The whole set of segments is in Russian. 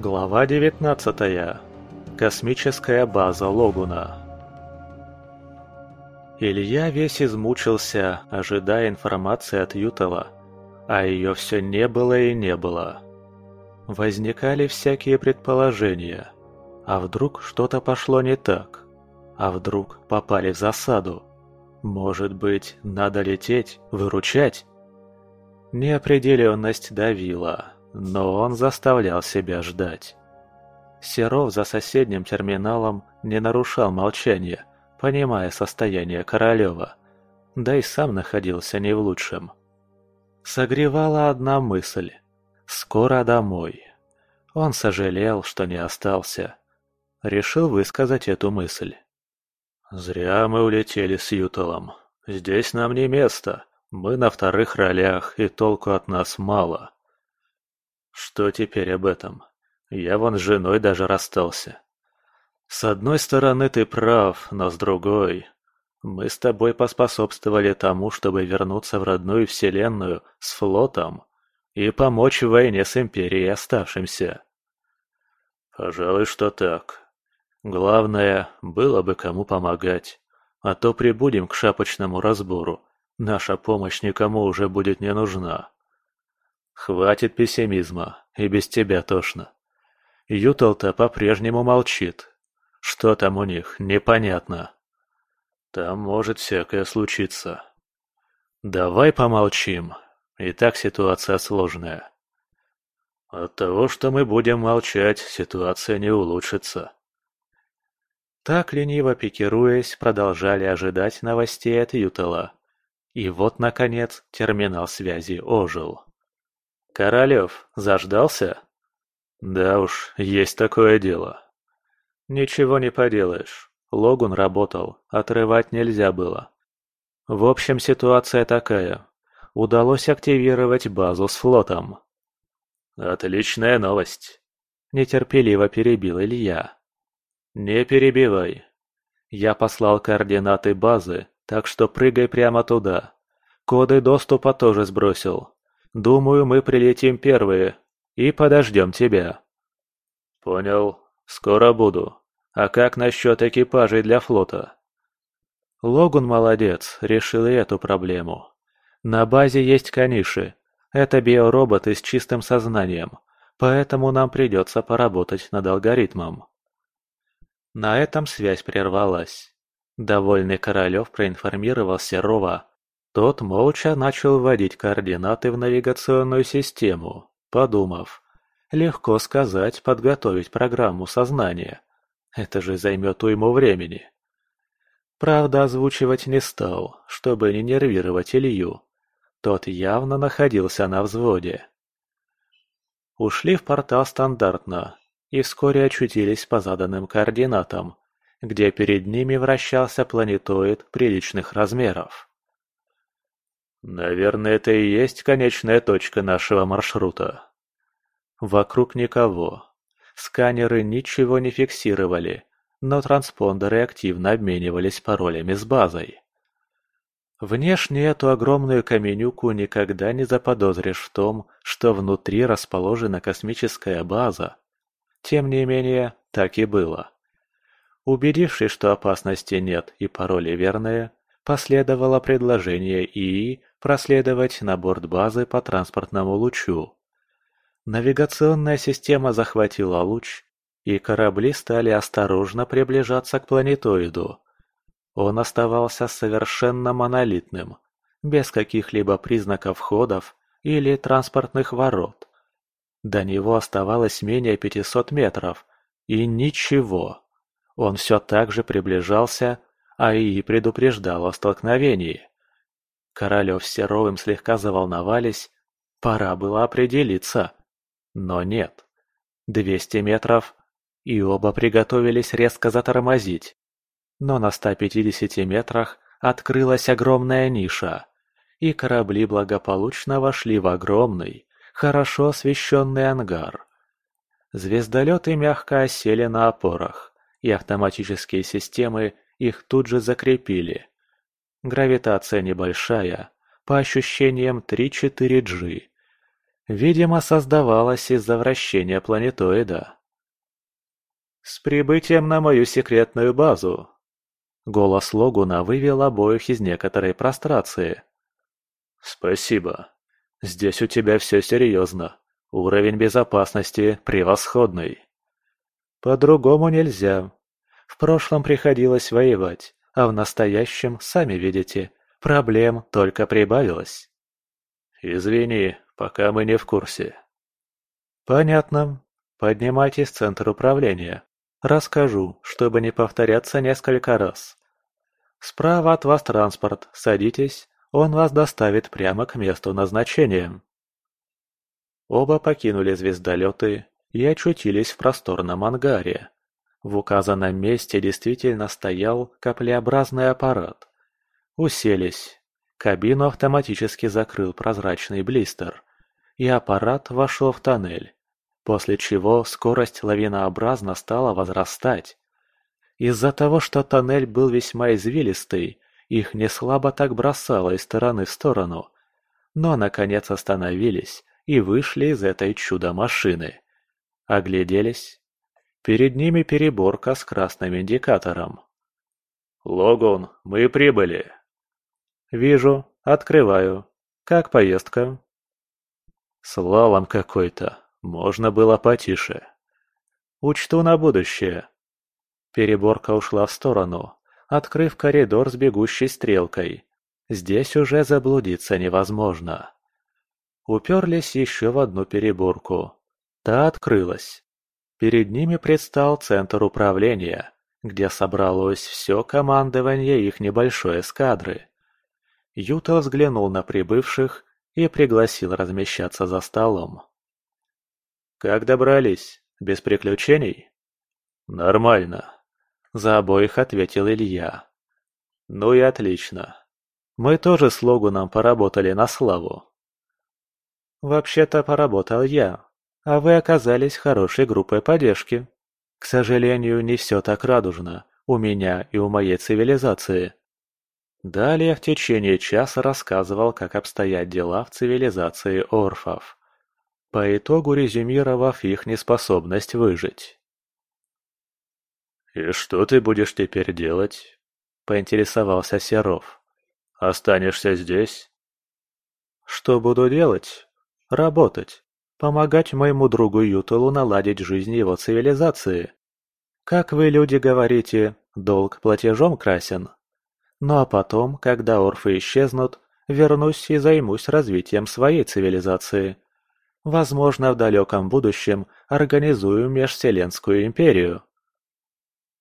Глава 19. Космическая база Логуна. Илья весь измучился, ожидая информации от Ютала, а ее все не было и не было. Возникали всякие предположения. А вдруг что-то пошло не так? А вдруг попали в засаду? Может быть, надо лететь, выручать? Неопределенность давила, но он заставлял себя ждать. Серов за соседним терминалом не нарушал молчания, понимая состояние Королева, да и сам находился не в лучшем. Согревала одна мысль – скоро домой. Он сожалел, что не остался. Решил высказать эту мысль. «Зря мы улетели с Юталом. Здесь нам не место. Мы на вторых ролях, и толку от нас мало. Что теперь об этом? Я вон с женой даже расстался. С одной стороны ты прав, но с другой... Мы с тобой поспособствовали тому, чтобы вернуться в родную вселенную с флотом и помочь в войне с Империей оставшимся. Пожалуй, что так. Главное, было бы кому помогать, а то прибудем к шапочному разбору. Наша помощь никому уже будет не нужна. Хватит пессимизма, и без тебя тошно. Ютал-то по-прежнему молчит. Что там у них, непонятно. Там может всякое случиться. Давай помолчим. И так ситуация сложная. От того, что мы будем молчать, ситуация не улучшится. Так, лениво пикируясь, продолжали ожидать новостей от Ютала. И вот, наконец, терминал связи ожил. «Королев, заждался?» «Да уж, есть такое дело». «Ничего не поделаешь. Логун работал, отрывать нельзя было. В общем, ситуация такая. Удалось активировать базу с флотом». «Отличная новость», – нетерпеливо перебил Илья. «Не перебивай. Я послал координаты базы, так что прыгай прямо туда. Коды доступа тоже сбросил. Думаю, мы прилетим первые и подождем тебя». «Понял. Скоро буду. А как насчет экипажей для флота?» Логун молодец, решил и эту проблему. На базе есть каниши. Это биороботы с чистым сознанием, поэтому нам придется поработать над алгоритмом. На этом связь прервалась. Довольный Королев проинформировал Серова, тот молча начал вводить координаты в навигационную систему, подумав. Легко сказать, подготовить программу сознания. Это же займет уйму времени. Правда, озвучивать не стал, чтобы не нервировать Илью. Тот явно находился на взводе. Ушли в портал стандартно и вскоре очутились по заданным координатам, где перед ними вращался планетоид приличных размеров. Наверное, это и есть конечная точка нашего маршрута. Вокруг никого. Сканеры ничего не фиксировали, но транспондеры активно обменивались паролями с базой. Внешне эту огромную каменюку никогда не заподозришь в том, что внутри расположена космическая база. Тем не менее, так и было. Убедившись, что опасности нет и пароли верные, последовало предложение ИИ проследовать на борт базы по транспортному лучу. Навигационная система захватила луч, и корабли стали осторожно приближаться к планетоиду. Он оставался совершенно монолитным, без каких-либо признаков входов или транспортных ворот. До него оставалось менее 500 метров, и ничего. Он все так же приближался, а и предупреждал о столкновении. Королев с Серовым слегка заволновались, пора было определиться. Но нет. Двести метров, и оба приготовились резко затормозить. Но на 150 метрах открылась огромная ниша, и корабли благополучно вошли в огромный, хорошо освещенный ангар. Звездолеты мягко осели на опорах, и автоматические системы их тут же закрепили. Гравитация небольшая, по ощущениям 3-4 G. Видимо, создавалась из-за вращения планетоида. «С прибытием на мою секретную базу!» Голос Логуна вывел обоих из некоторой прострации. «Спасибо. Здесь у тебя все серьезно. Уровень безопасности превосходный». «По-другому нельзя. В прошлом приходилось воевать, а в настоящем, сами видите, проблем только прибавилось». «Извини, пока мы не в курсе». «Понятно. Поднимайтесь в центр управления. Расскажу, чтобы не повторяться несколько раз. Справа от вас транспорт, садитесь, он вас доставит прямо к месту назначения». Оба покинули звездолеты и очутились в просторном ангаре. В указанном месте действительно стоял каплеобразный аппарат. Уселись. Кабину автоматически закрыл прозрачный блистер, и аппарат вошел в тоннель, после чего скорость лавинообразно стала возрастать. Из-за того, что тоннель был весьма извилистый, их не слабо так бросало из стороны в сторону, но наконец остановились и вышли из этой чудо-машины. Огляделись. Перед ними переборка с красным индикатором. «Логун, мы прибыли!» «Вижу. Открываю. Как поездка?» «Слалом какой-то. Можно было потише». «Учту на будущее». Переборка ушла в сторону, открыв коридор с бегущей стрелкой. Здесь уже заблудиться невозможно. Уперлись еще в одну переборку. Та открылась. Перед ними предстал центр управления, где собралось все командование их небольшой эскадры. Юта взглянул на прибывших и пригласил размещаться за столом. «Как добрались? Без приключений?» «Нормально», — за обоих ответил Илья. «Ну и отлично. Мы тоже с Логуном поработали на славу». «Вообще-то поработал я, а вы оказались хорошей группой поддержки. К сожалению, не все так радужно у меня и у моей цивилизации. Далее в течение часа рассказывал, как обстоят дела в цивилизации орфов, по итогу резюмировав их неспособность выжить. «И что ты будешь теперь делать?» – поинтересовался Серов. «Останешься здесь?» «Что буду делать? Работать. Помогать моему другу Ютелу наладить жизнь его цивилизации. Как вы, люди, говорите, долг платежом красен?» Ну а потом, когда орфы исчезнут, вернусь и займусь развитием своей цивилизации. Возможно, в далеком будущем организую межвселенскую империю.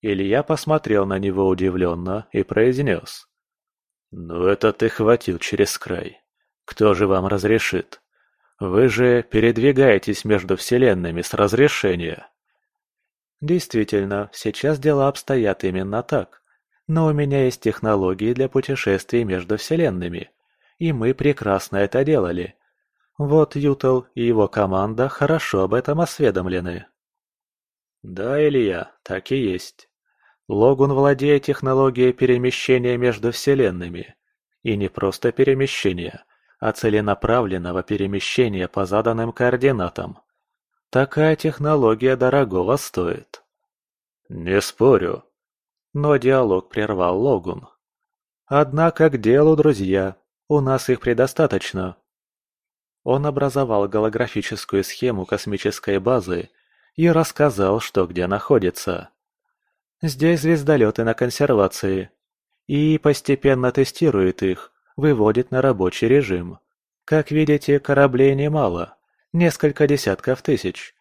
Илья посмотрел на него удивленно и произнес. «Ну это ты хватил через край. Кто же вам разрешит? Вы же передвигаетесь между вселенными с разрешения». Действительно, сейчас дела обстоят именно так. Но у меня есть технологии для путешествий между вселенными, и мы прекрасно это делали. Вот Ютел и его команда хорошо об этом осведомлены. Да, Илья, так и есть. Логун владеет технологией перемещения между вселенными. И не просто перемещения, а целенаправленного перемещения по заданным координатам. Такая технология дорогого стоит. Не спорю, но диалог прервал Логун. «Однако к делу, друзья. У нас их предостаточно». Он образовал голографическую схему космической базы и рассказал, что где находится. Здесь звездолеты на консервации. И постепенно тестирует их, выводит на рабочий режим. Как видите, кораблей немало. Несколько десятков тысяч.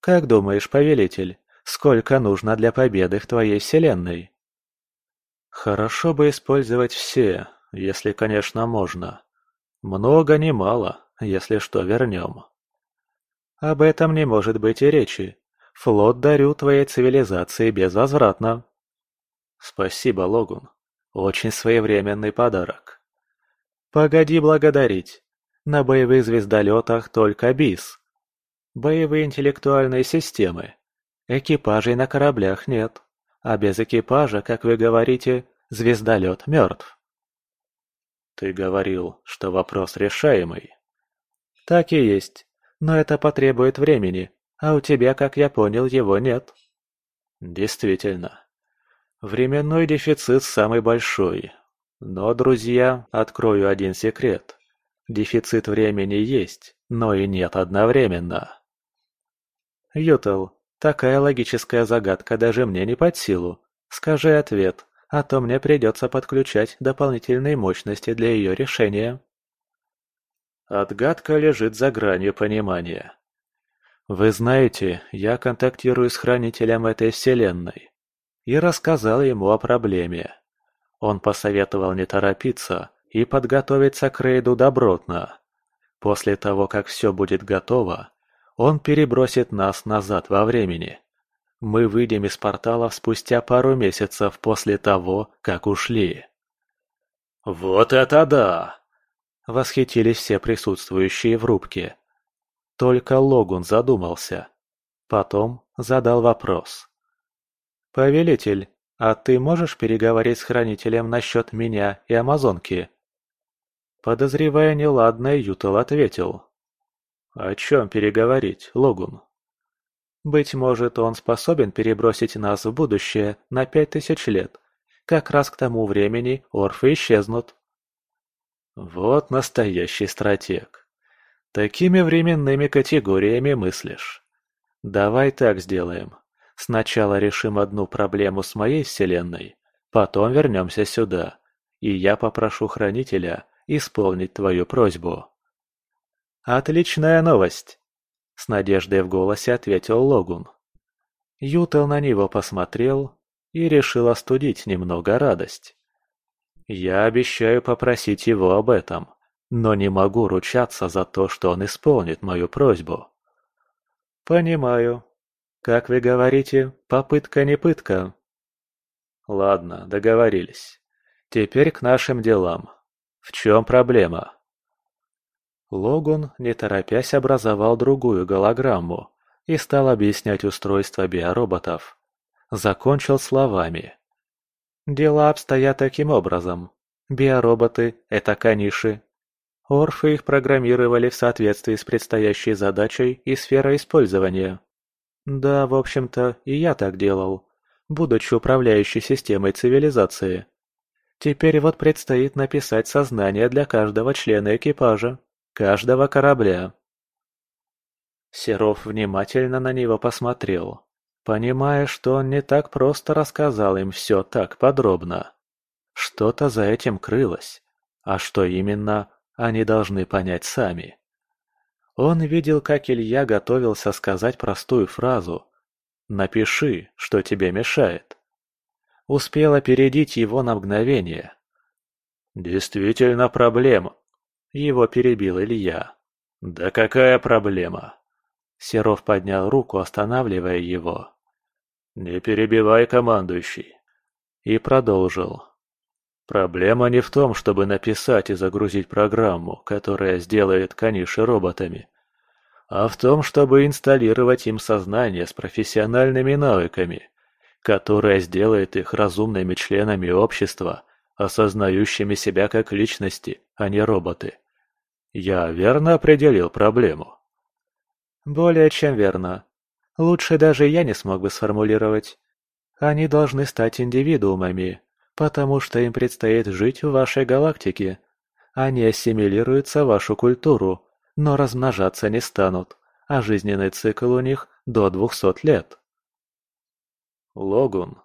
Как думаешь, повелитель, сколько нужно для победы в твоей вселенной? Хорошо бы использовать все, если, конечно, можно. Много не мало, если что вернем. Об этом не может быть и речи. Флот дарю твоей цивилизации безвозвратно. Спасибо, Логун. Очень своевременный подарок. Погоди благодарить. На боевых звездолетах только БИС. Боевые интеллектуальные системы. Экипажей на кораблях нет. А без экипажа, как вы говорите, звездолет мертв. Ты говорил, что вопрос решаемый. Так и есть. Но это потребует времени, а у тебя, как я понял, его нет. Действительно. Временной дефицит самый большой. Но, друзья, открою один секрет. Дефицит времени есть, но и нет одновременно. Ютел, такая логическая загадка даже мне не под силу. Скажи ответ, а то мне придется подключать дополнительные мощности для ее решения. Отгадка лежит за гранью понимания. Вы знаете, я контактирую с хранителем этой вселенной. И рассказал ему о проблеме. Он посоветовал не торопиться и подготовиться к рейду добротно. После того, как все будет готово, он перебросит нас назад во времени. Мы выйдем из порталов спустя пару месяцев после того, как ушли. «Вот это да!» – восхитились все присутствующие в рубке. Только Логун задумался. Потом задал вопрос. «Повелитель, а ты можешь переговорить с Хранителем насчет меня и Амазонки?» Подозревая неладное, Ютел ответил. «О чем переговорить, Логун?» «Быть может, он способен перебросить нас в будущее на пять тысяч лет. Как раз к тому времени орфы исчезнут». «Вот настоящий стратег. Такими временными категориями мыслишь. Давай так сделаем. Сначала решим одну проблему с моей вселенной, потом вернемся сюда, и я попрошу Хранителя исполнить твою просьбу». «Отличная новость!» — с надеждой в голосе ответил Логун. Ютел на него посмотрел и решил остудить немного радость. «Я обещаю попросить его об этом, но не могу ручаться за то, что он исполнит мою просьбу». «Понимаю. Как вы говорите, попытка не пытка». «Ладно, договорились. Теперь к нашим делам. В чем проблема?» Логун, не торопясь, образовал другую голограмму и стал объяснять устройство биороботов. Закончил словами. Дела обстоят таким образом. Биороботы – это каниши. Орфы их программировали в соответствии с предстоящей задачей и сферой использования. Да, в общем-то, и я так делал, будучи управляющей системой цивилизации. Теперь вот предстоит написать сознание для каждого члена экипажа. Каждого корабля. Серов внимательно на него посмотрел, понимая, что он не так просто рассказал им все так подробно. Что-то за этим крылось, а что именно, они должны понять сами. Он видел, как Илья готовился сказать простую фразу «Напиши, что тебе мешает». Успел опередить его на мгновение. «Действительно проблема», его перебил Илья. «Да какая проблема?» Серов поднял руку, останавливая его. «Не перебивай, командующий!» И продолжил. «Проблема не в том, чтобы написать и загрузить программу, которая сделает каниши роботами, а в том, чтобы инсталлировать им сознание с профессиональными навыками, которое сделает их разумными членами общества, осознающими себя как личности, а не роботы. Я верно определил проблему? Более чем верно. Лучше даже я не смог бы сформулировать. Они должны стать индивидуумами, потому что им предстоит жить в вашей галактике. Они ассимилируются в вашу культуру, но размножаться не станут, а жизненный цикл у них до двухсот лет. Логун,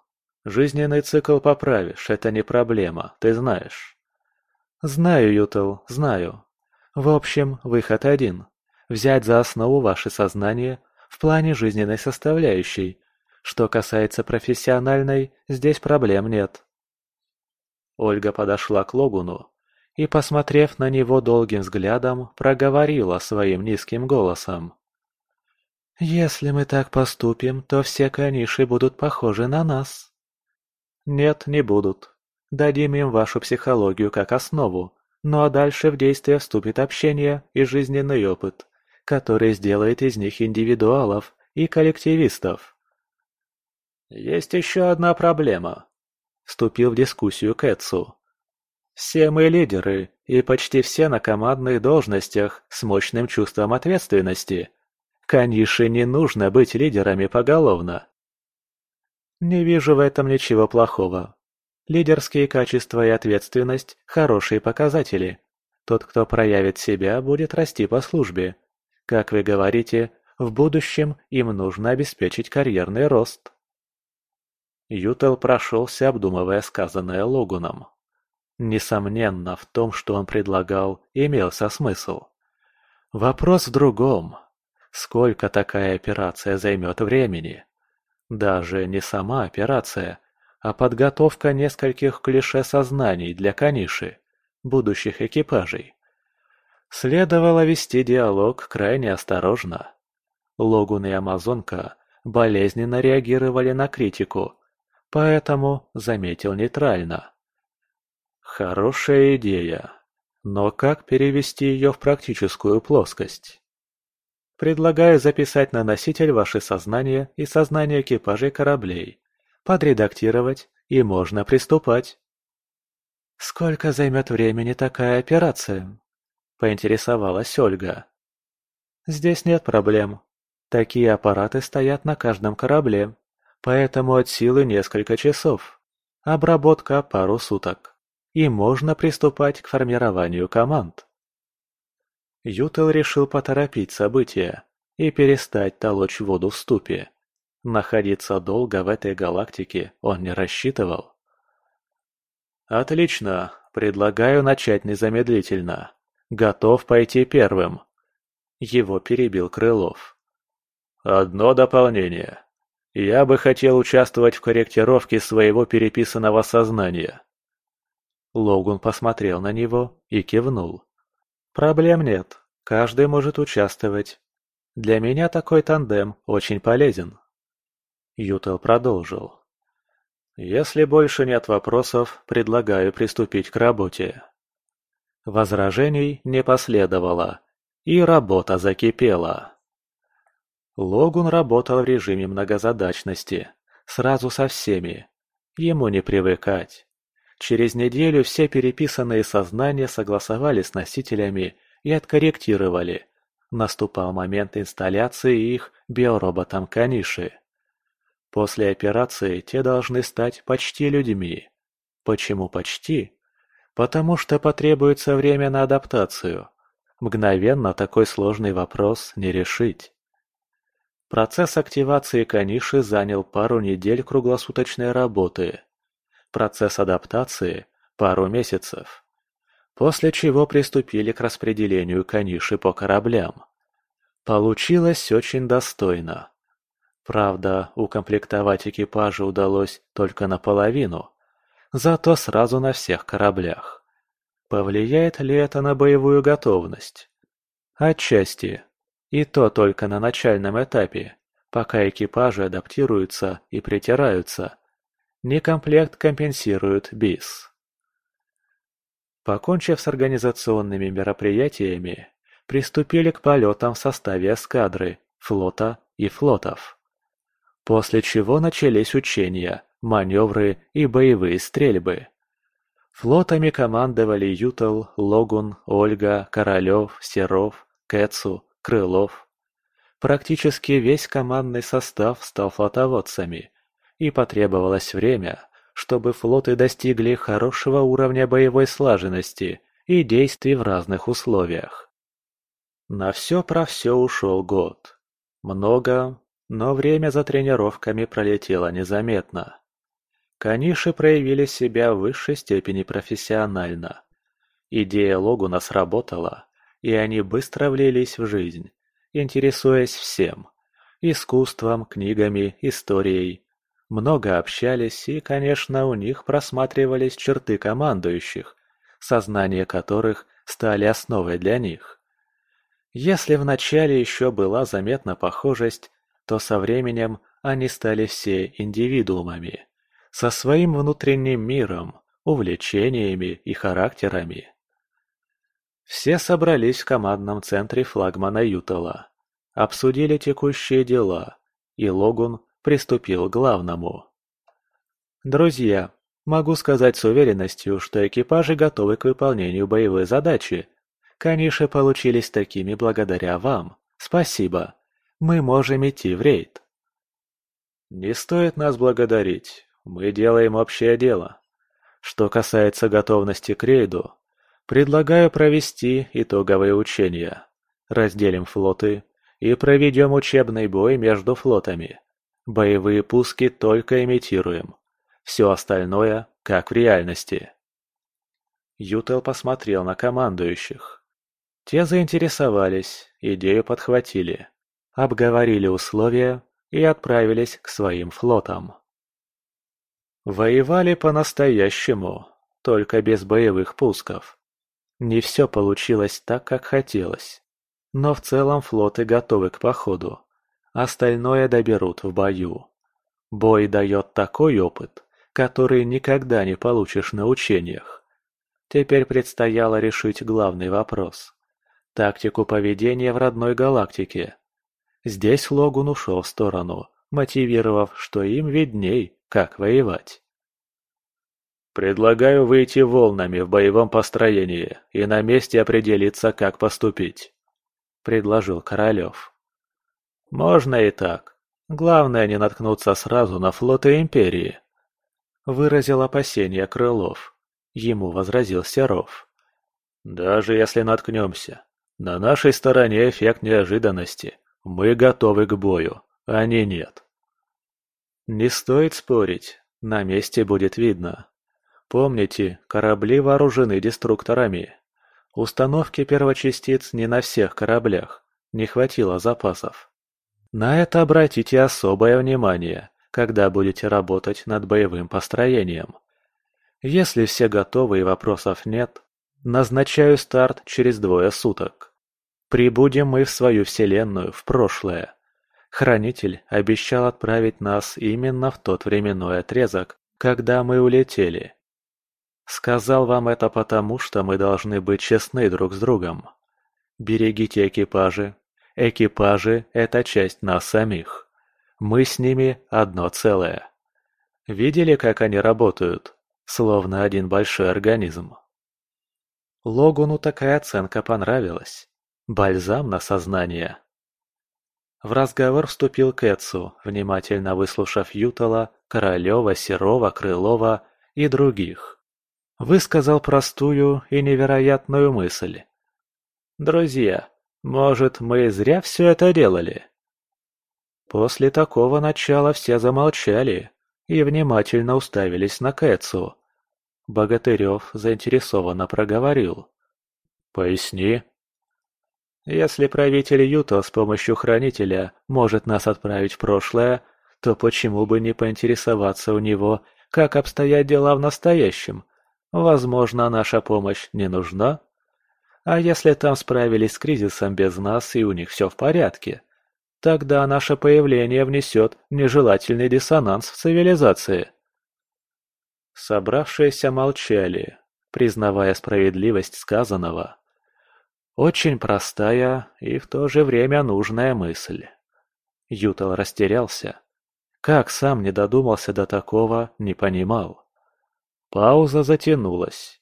жизненный цикл поправишь, это не проблема, ты знаешь. Знаю, Ютел, знаю. В общем, выход один – взять за основу ваше сознание в плане жизненной составляющей. Что касается профессиональной, здесь проблем нет. Ольга подошла к Логуну и, посмотрев на него долгим взглядом, проговорила своим низким голосом. «Если мы так поступим, то все каниши будут похожи на нас». «Нет, не будут. Дадим им вашу психологию как основу, ну а дальше в действие вступит общение и жизненный опыт, который сделает из них индивидуалов и коллективистов. «Есть еще одна проблема», — вступил в дискуссию Кэтсу. Все мы лидеры, и почти все на командных должностях с мощным чувством ответственности. Канише не нужно быть лидерами поголовно. Не вижу в этом ничего плохого. Лидерские качества и ответственность – хорошие показатели. Тот, кто проявит себя, будет расти по службе. Как вы говорите, в будущем им нужно обеспечить карьерный рост. Ютел прошелся, обдумывая сказанное Логуном. Несомненно, в том, что он предлагал, имелся смысл. Вопрос в другом. Сколько такая операция займет времени? Даже не сама операция, а подготовка нескольких клише сознаний для каниши, будущих экипажей. Следовало вести диалог крайне осторожно. Логун и Амазонка болезненно реагировали на критику, поэтому заметил нейтрально. Хорошая идея, но как перевести ее в практическую плоскость? Предлагаю записать на носитель ваше сознание и сознание экипажей кораблей, подредактировать, и можно приступать. «Сколько займет времени такая операция?» – поинтересовалась Ольга. «Здесь нет проблем. Такие аппараты стоят на каждом корабле, поэтому от силы несколько часов. Обработка пару суток. И можно приступать к формированию команд». Ютел решил поторопить события и перестать толочь воду в ступе. Находиться долго в этой галактике он не рассчитывал. «Отлично. Предлагаю начать незамедлительно. Готов пойти первым». Его перебил Крылов. «Одно дополнение. Я бы хотел участвовать в корректировке своего переписанного сознания». Логун посмотрел на него и кивнул. Проблем нет, каждый может участвовать. Для меня такой тандем очень полезен. Ютел продолжил. Если больше нет вопросов, предлагаю приступить к работе. Возражений не последовало, и работа закипела. Логун работал в режиме многозадачности, сразу со всеми. Ему не привыкать. Через неделю все переписанные сознания согласовали с носителями и откорректировали. Наступал момент инсталляции их биороботом Каниши. После операции те должны стать почти людьми. Почему почти? Потому что потребуется время на адаптацию. Мгновенно такой сложный вопрос не решить. Процесс активации Каниши занял пару недель круглосуточной работы. Процесс адаптации – пару месяцев. После чего приступили к распределению каниши по кораблям. Получилось очень достойно. Правда, укомплектовать экипажи удалось только наполовину, зато сразу на всех кораблях. Повлияет ли это на боевую готовность? Отчасти. И то только на начальном этапе, пока экипажи адаптируются и притираются, Некомплект компенсирует БИС. Покончив с организационными мероприятиями, приступили к полетам в составе эскадры, флота и флотов. После чего начались учения, маневры и боевые стрельбы. Флотами командовали Ютал, Логун, Ольга, Королев, Серов, Кэтсу, Крылов. Практически весь командный состав стал флотоводцами, и потребовалось время, чтобы флоты достигли хорошего уровня боевой слаженности и действий в разных условиях. На все про все ушел год. Много, но время за тренировками пролетело незаметно. Каниши проявили себя в высшей степени профессионально. Идея Логуна сработала, и они быстро влились в жизнь, интересуясь всем – искусством, книгами, историей, много общались, и, конечно, у них просматривались черты командующих, сознание которых стали основой для них. Если вначале еще была заметна похожесть, то со временем они стали все индивидуумами, со своим внутренним миром, увлечениями и характерами. Все собрались в командном центре флагмана Ютала, обсудили текущие дела, и Логун приступил к главному. «Друзья, Могу сказать с уверенностью, что экипажи готовы к выполнению боевой задачи. Каниши получились такими благодаря вам. Спасибо. Мы можем идти в рейд. Не стоит нас благодарить. Мы делаем общее дело. Что касается готовности к рейду, предлагаю провести итоговые учения. Разделим флоты и проведем учебный бой между флотами. Боевые пуски только имитируем. Все остальное, как в реальности. Ютел посмотрел на командующих. Те заинтересовались, идею подхватили, обговорили условия и отправились к своим флотам. Воевали по-настоящему, только без боевых пусков. Не все получилось так, как хотелось. Но в целом флоты готовы к походу. Остальное доберут в бою. Бой дает такой опыт, который никогда не получишь на учениях. Теперь предстояло решить главный вопрос. Тактику поведения в родной галактике. Здесь Логун ушел в сторону, мотивировав, что им видней, как воевать. «Предлагаю выйти волнами в боевом построении и на месте определиться, как поступить», — предложил Королев. «Можно и так. Главное не наткнуться сразу на флоты Империи», — выразил опасение Крылов. Ему возразил Серов. «Даже если наткнемся, на нашей стороне эффект неожиданности. Мы готовы к бою, они нет». Не стоит спорить, на месте будет видно. Помните, корабли вооружены деструкторами. Установки первочастиц не на всех кораблях, не хватило запасов. На это обратите особое внимание, когда будете работать над боевым построением. Если все готовы и вопросов нет, назначаю старт через двое суток. Прибудем мы в свою вселенную, в прошлое. Хранитель обещал отправить нас именно в тот временной отрезок, когда мы улетели. Сказал вам это потому, что мы должны быть честны друг с другом. Берегите экипажи. Экипажи – это часть нас самих. Мы с ними одно целое. Видели, как они работают? Словно один большой организм. Логуну такая оценка понравилась. Бальзам на сознание. В разговор вступил Кэтсу, внимательно выслушав Ютала, Королева, Серова, Крылова и других. Высказал простую и невероятную мысль. «Друзья, может, мы зря все это делали?» После такого начала все замолчали и внимательно уставились на Кэтсу. Богатырев заинтересованно проговорил. «Поясни». Если правитель Юто с помощью хранителя может нас отправить в прошлое, то почему бы не поинтересоваться у него, как обстоят дела в настоящем? Возможно, наша помощь не нужна? А если там справились с кризисом без нас и у них все в порядке? Тогда наше появление внесет нежелательный диссонанс в цивилизации. Собравшиеся молчали, признавая справедливость сказанного. Очень простая и в то же время нужная мысль. Ютал растерялся. Как сам не додумался до такого, не понимал. Пауза затянулась.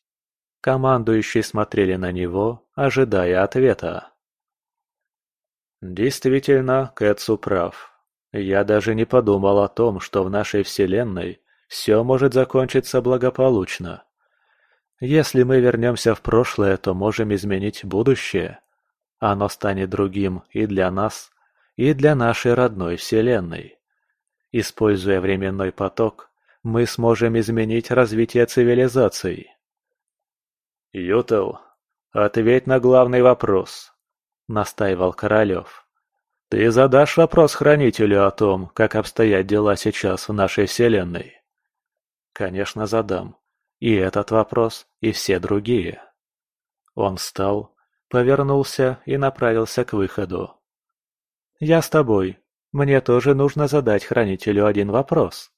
Командующие смотрели на него, ожидая ответа. Действительно, Кэтсу прав. Я даже не подумал о том, что в нашей вселенной все может закончиться благополучно. Если мы вернемся в прошлое, то можем изменить будущее. Оно станет другим и для нас, и для нашей родной Вселенной. Используя временной поток, мы сможем изменить развитие цивилизаций. «Ютел, ответь на главный вопрос», — настаивал Королев. «Ты задашь вопрос Хранителю о том, как обстоят дела сейчас в нашей Вселенной?» «Конечно, задам. И этот вопрос, и все другие. Он встал, повернулся и направился к выходу. «Я с тобой. Мне тоже нужно задать хранителю один вопрос».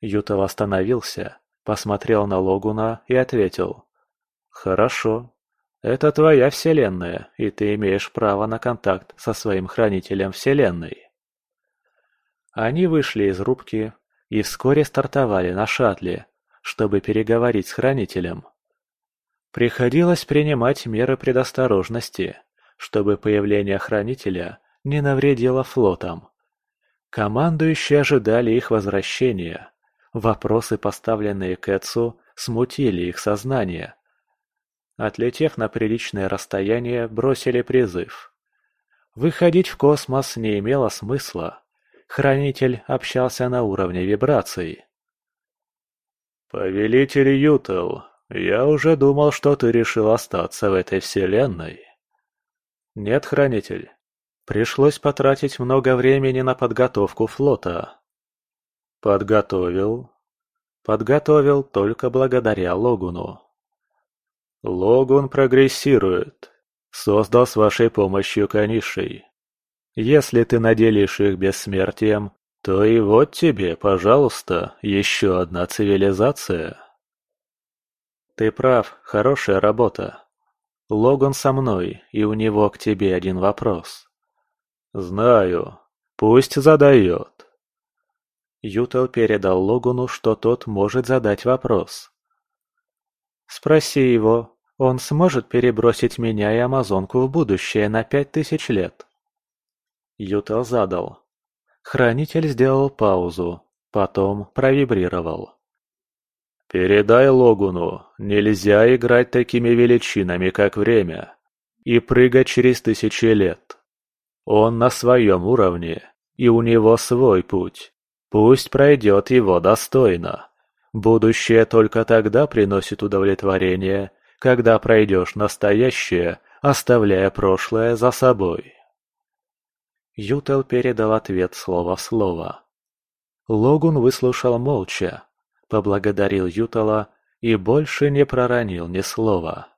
Ютов остановился, посмотрел на Логуна и ответил. «Хорошо. Это твоя вселенная, и ты имеешь право на контакт со своим хранителем вселенной». Они вышли из рубки и вскоре стартовали на шаттле, чтобы переговорить с хранителем. Приходилось принимать меры предосторожности, чтобы появление хранителя не навредило флотам. Командующие ожидали их возвращения. Вопросы, поставленные Кэтсу, смутили их сознание. Отлетев на приличное расстояние, бросили призыв. Выходить в космос не имело смысла. Хранитель общался на уровне вибраций. «Повелитель Ютел, я уже думал, что ты решил остаться в этой вселенной». «Нет, Хранитель. Пришлось потратить много времени на подготовку флота». «Подготовил?» «Подготовил только благодаря Логуну». «Логун прогрессирует. Создал с вашей помощью канишей. Если ты наделишь их бессмертием, то и вот тебе, пожалуйста, еще одна цивилизация. Ты прав, хорошая работа. Логан со мной, и у него к тебе один вопрос. Знаю. Пусть задает. Ютел передал Логану, что тот может задать вопрос. Спроси его, он сможет перебросить меня и Амазонку в будущее на пять тысяч лет. Ютел задал. Хранитель сделал паузу, потом провибрировал. «Передай Логуну, нельзя играть такими величинами, как время, и прыгать через тысячи лет. Он на своем уровне, и у него свой путь. Пусть пройдет его достойно. Будущее только тогда приносит удовлетворение, когда пройдешь настоящее, оставляя прошлое за собой». Ютел передал ответ слово в слово. Логун выслушал молча, поблагодарил Ютела и больше не проронил ни слова.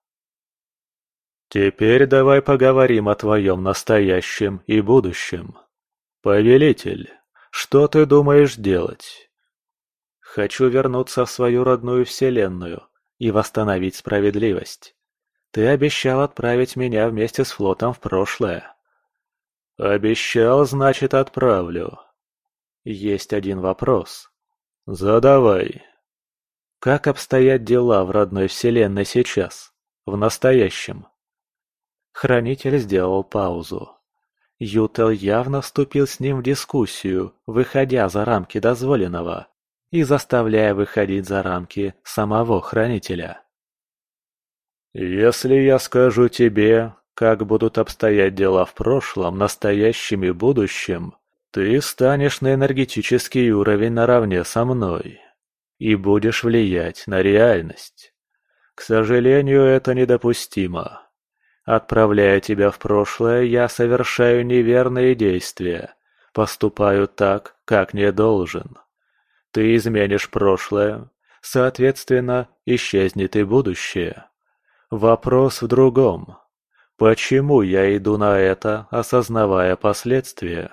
«Теперь давай поговорим о твоем настоящем и будущем. Повелитель, что ты думаешь делать?» «Хочу вернуться в свою родную вселенную и восстановить справедливость. Ты обещал отправить меня вместе с флотом в прошлое. «Обещал, значит, отправлю. Есть один вопрос. Задавай. Как обстоят дела в родной вселенной сейчас, в настоящем?» Хранитель сделал паузу. Ютел явно вступил с ним в дискуссию, выходя за рамки дозволенного и заставляя выходить за рамки самого Хранителя. «Если я скажу тебе, как будут обстоять дела в прошлом, настоящем и будущем, ты станешь на энергетический уровень наравне со мной и будешь влиять на реальность. К сожалению, это недопустимо. Отправляя тебя в прошлое, я совершаю неверные действия, поступаю так, как не должен. Ты изменишь прошлое, соответственно, исчезнет и будущее. Вопрос в другом. Почему я иду на это, осознавая последствия?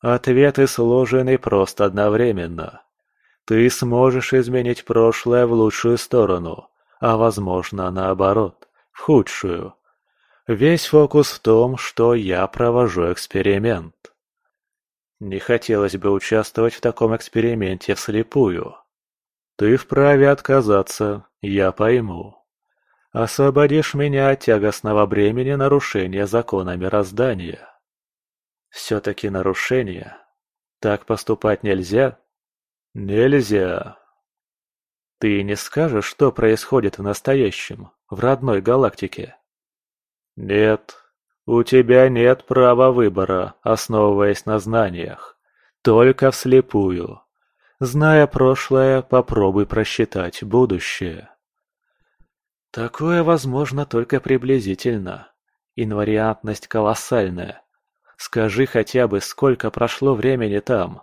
Ответы сложены просто одновременно. Ты сможешь изменить прошлое в лучшую сторону, а возможно наоборот, в худшую. Весь фокус в том, что я провожу эксперимент. Не хотелось бы участвовать в таком эксперименте вслепую. Ты вправе отказаться, я пойму. Освободишь меня от тягостного бремени нарушения закона мироздания. Все-таки нарушение. Так поступать нельзя? Нельзя. Ты не скажешь, что происходит в настоящем, в родной галактике? Нет. У тебя нет права выбора, основываясь на знаниях. Только вслепую. Зная прошлое, попробуй просчитать будущее. Такое возможно только приблизительно. Инвариантность колоссальная. Скажи хотя бы, сколько прошло времени там.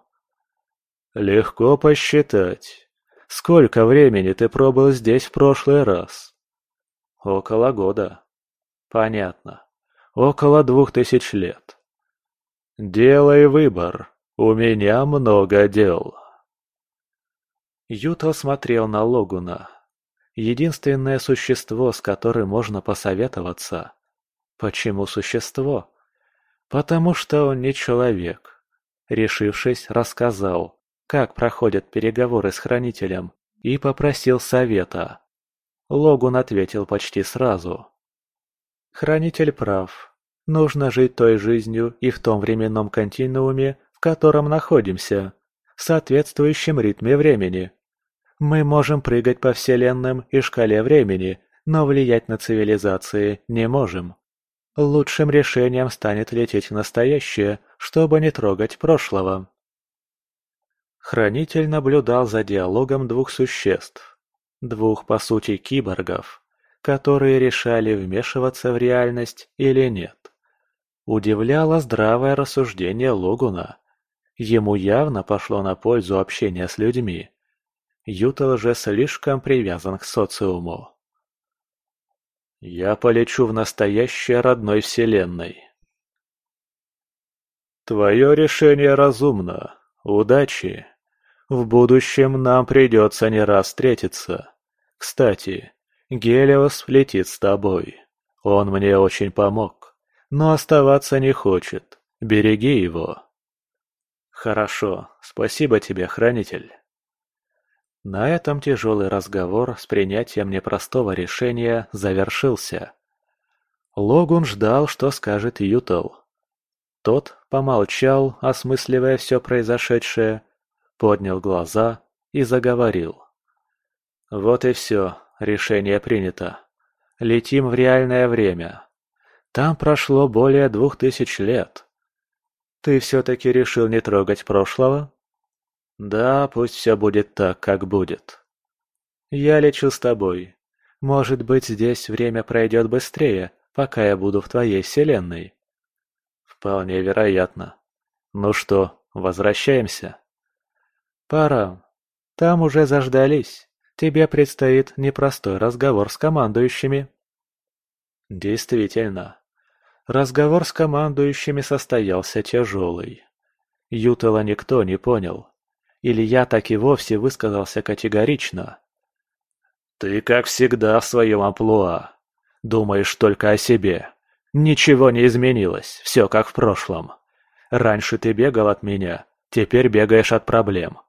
Легко посчитать. Сколько времени ты пробыл здесь в прошлый раз? Около года. Понятно. Около двух тысяч лет. Делай выбор. У меня много дел. Юта смотрел на Логуна, Единственное существо, с которым можно посоветоваться. Почему существо? Потому что он не человек. Решившись, рассказал, как проходят переговоры с Хранителем и попросил совета. Логун ответил почти сразу. Хранитель прав. Нужно жить той жизнью и в том временном континууме, в котором находимся, в соответствующем ритме времени. Мы можем прыгать по вселенным и шкале времени, но влиять на цивилизации не можем. Лучшим решением станет лететь в настоящее, чтобы не трогать прошлого. Хранитель наблюдал за диалогом двух существ. Двух, по сути, киборгов, которые решали вмешиваться в реальность или нет. Удивляло здравое рассуждение Логуна. Ему явно пошло на пользу общение с людьми. Ютал же слишком привязан к социуму. Я полечу в настоящее родной вселенной. Твое решение разумно. Удачи. В будущем нам придется не раз встретиться. Кстати, Гелиос летит с тобой. Он мне очень помог. Но оставаться не хочет. Береги его. Хорошо. Спасибо тебе, хранитель. На этом тяжелый разговор с принятием непростого решения завершился. Логун ждал, что скажет Ютл. Тот помолчал, осмысливая все произошедшее, поднял глаза и заговорил. «Вот и все, решение принято. Летим в реальное время. Там прошло более двух тысяч лет. Ты все-таки решил не трогать прошлого?» Да, пусть все будет так, как будет. Я лечу с тобой. Может быть, здесь время пройдет быстрее, пока я буду в твоей вселенной. Вполне вероятно. Ну что, возвращаемся? Пора. Там уже заждались. Тебе предстоит непростой разговор с командующими. Действительно. Разговор с командующими состоялся тяжелый. Ютела никто не понял. Илья так и вовсе высказался категорично. «Ты, как всегда, в своем амплуа. Думаешь только о себе. Ничего не изменилось, все как в прошлом. Раньше ты бегал от меня, теперь бегаешь от проблем.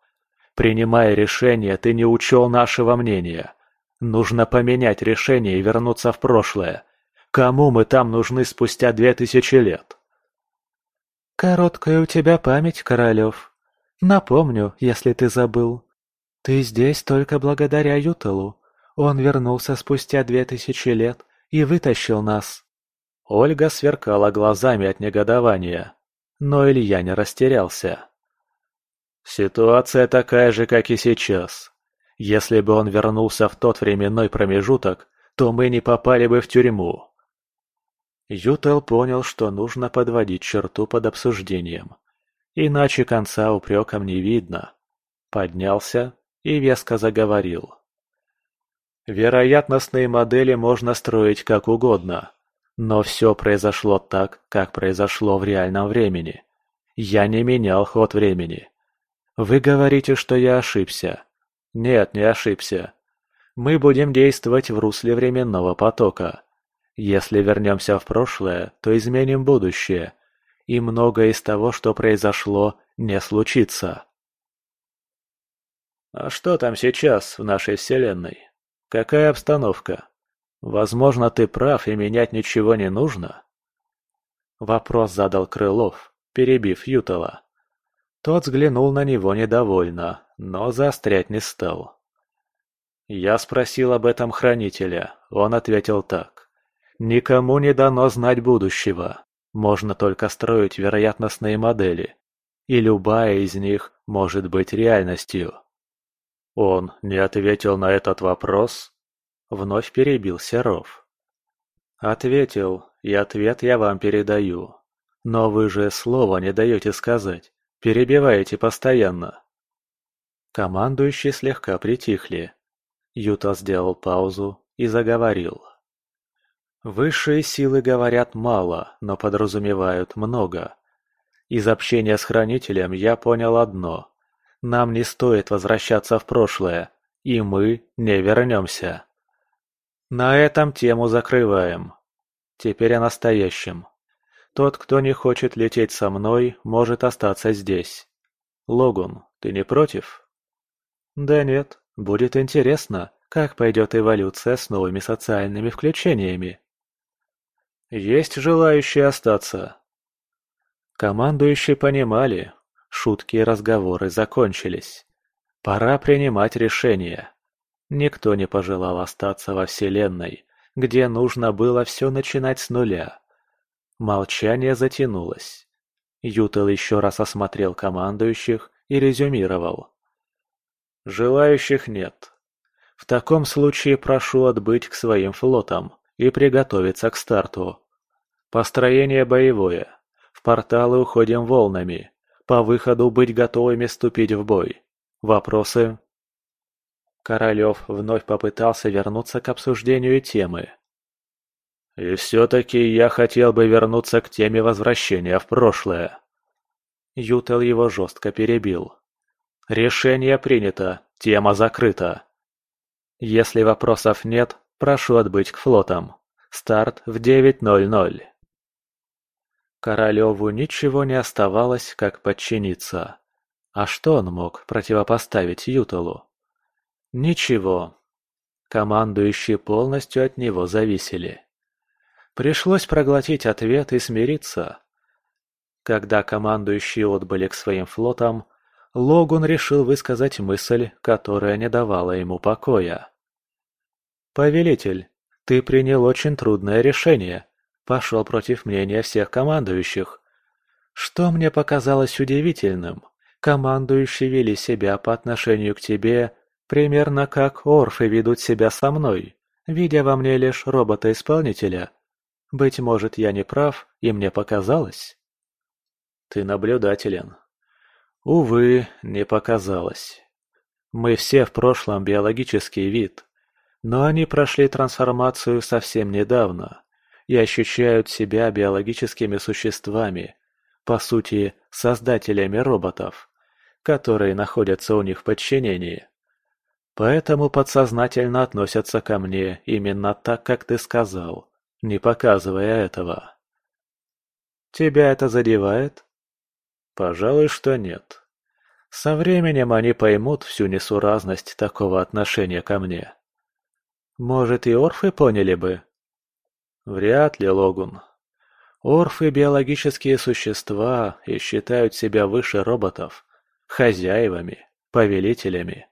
Принимая решение, ты не учел нашего мнения. Нужно поменять решение и вернуться в прошлое. Кому мы там нужны спустя две тысячи лет?» «Короткая у тебя память, Королев», Напомню, если ты забыл. Ты здесь только благодаря Ютелу. Он вернулся спустя две тысячи лет и вытащил нас. Ольга сверкала глазами от негодования, но Илья не растерялся. Ситуация такая же, как и сейчас. Если бы он вернулся в тот временной промежуток, то мы не попали бы в тюрьму. Ютел понял, что нужно подводить черту под обсуждением. Иначе конца упрекам не видно. Поднялся и веско заговорил. Вероятностные модели можно строить как угодно, но все произошло так, как произошло в реальном времени. Я не менял ход времени. Вы говорите, что я ошибся. Нет, не ошибся. Мы будем действовать в русле временного потока. Если вернемся в прошлое, то изменим будущее – и многое из того, что произошло, не случится. А что там сейчас в нашей вселенной? Какая обстановка? Возможно, ты прав, и менять ничего не нужно? Вопрос задал Крылов, перебив Ютала. Тот взглянул на него недовольно, но заострять не стал. Я спросил об этом хранителя, он ответил так. «Никому не дано знать будущего. Можно только строить вероятностные модели, и любая из них может быть реальностью. Он не ответил на этот вопрос? Вновь перебил Серов. Ответил, и ответ я вам передаю. Но вы же слова не даете сказать, перебиваете постоянно. Командующие слегка притихли. Юта сделал паузу и заговорил. Высшие силы говорят мало, но подразумевают много. Из общения с Хранителем я понял одно. Нам не стоит возвращаться в прошлое, и мы не вернемся. На этом тему закрываем. Теперь о настоящем. Тот, кто не хочет лететь со мной, может остаться здесь. Логун, ты не против? Да нет, Будет интересно, как пойдет эволюция с новыми социальными включениями. Есть желающие остаться. Командующие понимали, шутки и разговоры закончились. Пора принимать решение. Никто не пожелал остаться во Вселенной, где нужно было все начинать с нуля. Молчание затянулось. Ютел еще раз осмотрел командующих и резюмировал. «Желающих нет. В таком случае прошу отбыть к своим флотам и приготовиться к старту. Построение боевое. В порталы уходим волнами. По выходу быть готовыми вступить в бой. Вопросы?» Королев вновь попытался вернуться к обсуждению темы. «И все-таки я хотел бы вернуться к теме возвращения в прошлое». Ютел его жестко перебил. «Решение принято, тема закрыта. Если вопросов нет, прошу отбыть к флотам. Старт в 9.00». Королеву ничего не оставалось, как подчиниться. А что он мог противопоставить Ютелу? Ничего. Командующие полностью от него зависели. Пришлось проглотить ответ и смириться. Когда командующие отбыли к своим флотам, Логун решил высказать мысль, которая не давала ему покоя. «Повелитель, ты принял очень трудное решение, пошел против мнения всех командующих. Что мне показалось удивительным, командующие вели себя по отношению к тебе Примерно как орфы ведут себя со мной, видя во мне лишь робота-исполнителя. Быть может, я не прав, и мне показалось? Ты наблюдателен. Увы, не показалось. Мы все в прошлом биологический вид, но они прошли трансформацию совсем недавно и ощущают себя биологическими существами, по сути, создателями роботов, которые находятся у них в подчинении. Поэтому подсознательно относятся ко мне именно так, как ты сказал, не показывая этого. Тебя это задевает? Пожалуй, что нет. Со временем они поймут всю несуразность такого отношения ко мне. Может, и орфы поняли бы? Вряд ли, Логун. Орфы – биологические существа и считают себя выше роботов, хозяевами, повелителями.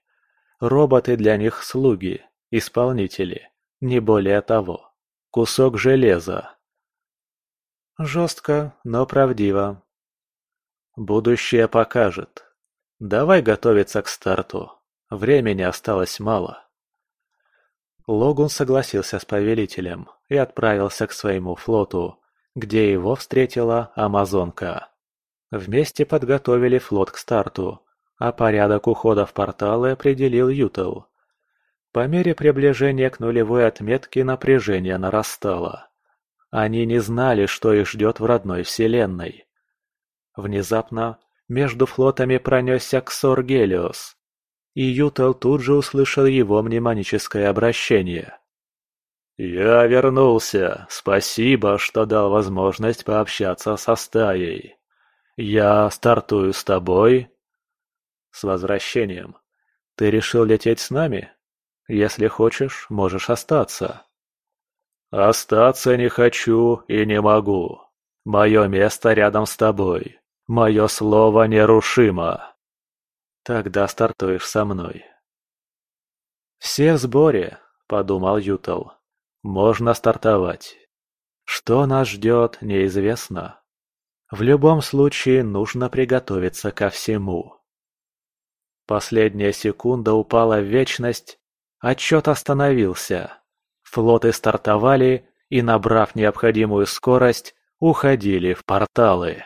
Роботы для них слуги, исполнители, не более того. Кусок железа. Жестко, но правдиво. Будущее покажет. Давай готовиться к старту. Времени осталось мало. Логун согласился с повелителем и отправился к своему флоту, где его встретила Амазонка. Вместе подготовили флот к старту, а порядок ухода в порталы определил Ютел. По мере приближения к нулевой отметке напряжение нарастало. Они не знали, что их ждет в родной вселенной. Внезапно между флотами пронесся Ксор Гелиос, и Ютел тут же услышал его мнемоническое обращение. «Я вернулся. Спасибо, что дал возможность пообщаться со стаей. Я стартую с тобой с возвращением. Ты решил лететь с нами? Если хочешь, можешь остаться. Остаться не хочу и не могу. Мое место рядом с тобой. Мое слово нерушимо. Тогда стартуешь со мной. Все в сборе, подумал Ютал. Можно стартовать. Что нас ждет, неизвестно. В любом случае нужно приготовиться ко всему. Последняя секунда упала в вечность, отчет остановился. Флоты стартовали и, набрав необходимую скорость, уходили в порталы.